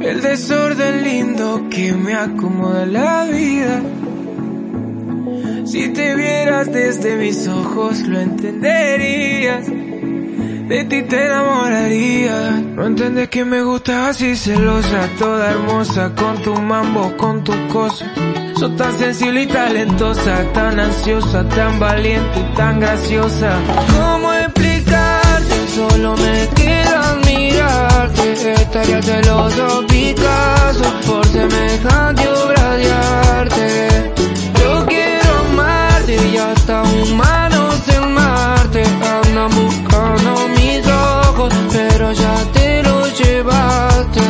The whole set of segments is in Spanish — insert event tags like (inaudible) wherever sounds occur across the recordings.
El desorden lindo que me acomoda la vida. Si te vieras desde mis ojos lo entenderías. De ti te enamoraría. No entiendes que me gusta así celosa, toda hermosa, con tu mambo, con tu cosa. Sos tan sensible y talentosa, tan ansiosa, tan valiente y tan graciosa. ¿Cómo explicarte? Solo me queda mirarte. Estaría celoso Picasso por semejante obra de arte. Yo quiero amarte y hasta humanos en Marte andan buscando mis ojos, pero ya te los llevaste.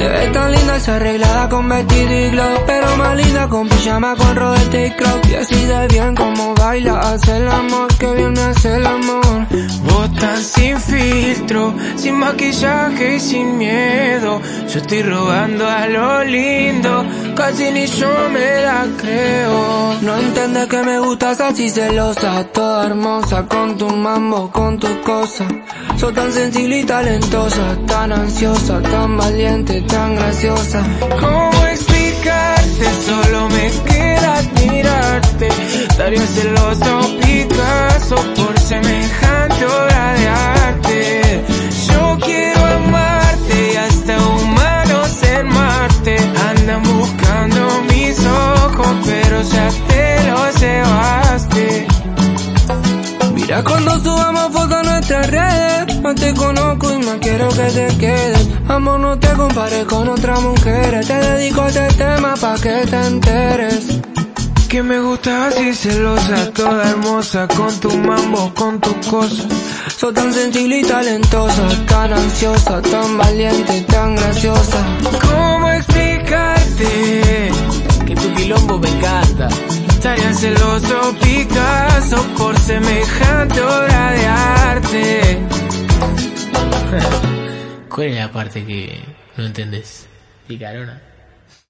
Es tan linda esa arreglada con vestido y glow Pero más linda con pijama, con rodete y crop Y así de bien como baila, hace el amor Que bien me hace el amor. Vos tan sin filtro, sin maquillaje y sin miedo. Yo estoy robando a lo lindo Casi ni yo me la creo. No entiendes que me gustas así celosa Toda hermosa con tu mambo, con tu cosa Sos tan sensible y talentosa Tan ansiosa, tan valiente, tan graciosa. ¿Cómo Daría celoso Picasso por semejante obra de arte. Yo quiero amarte y hasta humanos en Marte. Andan buscando mis ojos pero ya te los llevaste. Mira cuando subamos fotos a nuestras redes Más te conozco y más quiero que te quedes. Amor no te compares con otras mujeres Te dedico a este tema pa' que te enteres que me gusta así celosa, toda hermosa, con tu mambo, con tu cosa. Sos tan sensible y talentosa, tan ansiosa, tan valiente, tan graciosa. ¿Cómo explicarte? Que tu quilombo me encanta. Estaría celoso Picasso por semejante obra de arte. (laughs) ¿Cuál es la parte que no entendés? Picarona.